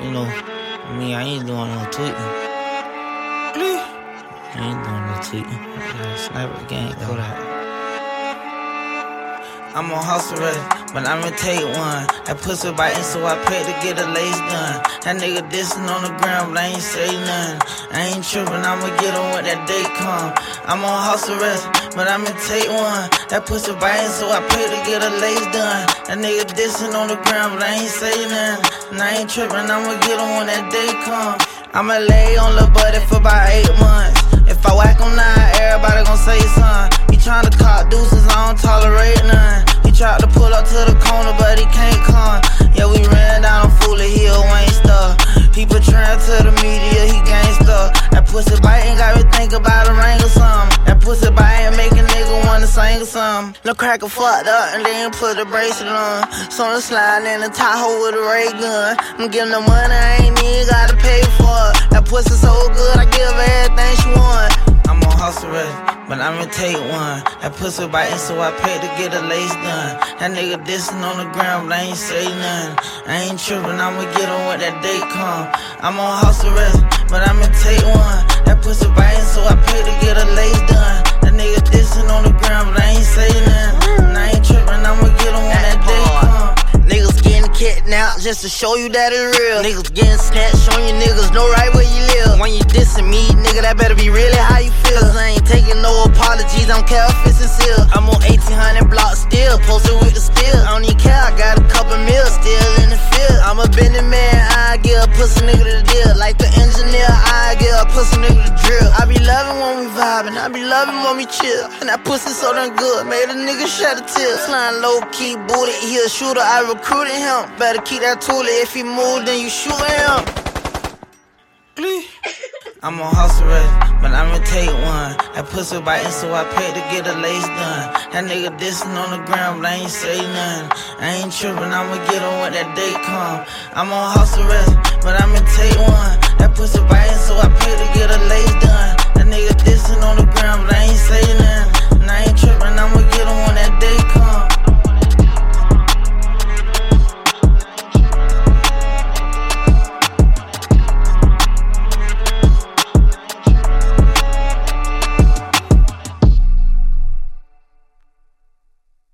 You know, me, I ain't doing no tweeting. I ain't doing no tweeting. Yeah, Sniper gang, that. I'm on house arrest, but I'ma take one. That pussy biting, so I paid to get a lace done. That nigga dissing on the ground, but I ain't say nothing. I ain't tripping, I'ma get on when that day come. I'm on house arrest, but I'ma take one. That pussy biting, so I paid to get a lace done. That nigga dissing on the ground, but I ain't say nothing. And I ain't tripping, I'ma get on when that day come. I'ma lay on the buddy for about eight months. If I whack him now, everybody gon' say something. He tryna cop deuces, I don't tolerate none. He tried to pull up to the corner, but he can't come. Yeah, we ran down on Fully Hill, Wayne stuff. He portraying to the media, he gangsta. That pussy biting got me think about a ring or something. That pussy biting make wanna sing something. No cracker fucked up and then put a bracelet on. So I'm sliding in the Tahoe with a ray gun. I'm giving the money, I ain't even gotta pay for it. That pussy so good, I give everything she want. I'm on house arrest, but I'ma take one. That pussy biting, so I paid to get a lace done. That nigga dissing on the ground, but I ain't say nothing. I ain't tripping, I'ma get on when that day come. I'm on house arrest, but I'ma take one. That pussy biting, so just to show you that it's real. Niggas getting snatched, showing you niggas know right where you live. When you dissing me, nigga, that better be really how you feel. Cause I ain't taking no apologies, I'm care if it's sincere. I'm on 1800 blocks still, posted with the steel. I don't even care, I got a couple meals still in the field. I'm a bending man, I give a pussy nigga the deal. Like the engineer, I give a pussy nigga the drill. I be loving when we vibing, I be loving when we chill. And that pussy so damn good, made a nigga shed a tear. Flying low key, booty, he a shooter, I recruited him. Better keep that toolie, if he move, then you shoot him. I'm on house arrest, but I'ma take one. That pussy biting, so I paid to get a lace done. That nigga dissing on the ground, but I ain't say nothing. I ain't tripping, I'ma get on when that day come. I'm on house arrest, but I'ma take one. That pussy biting, so I paid to get a lace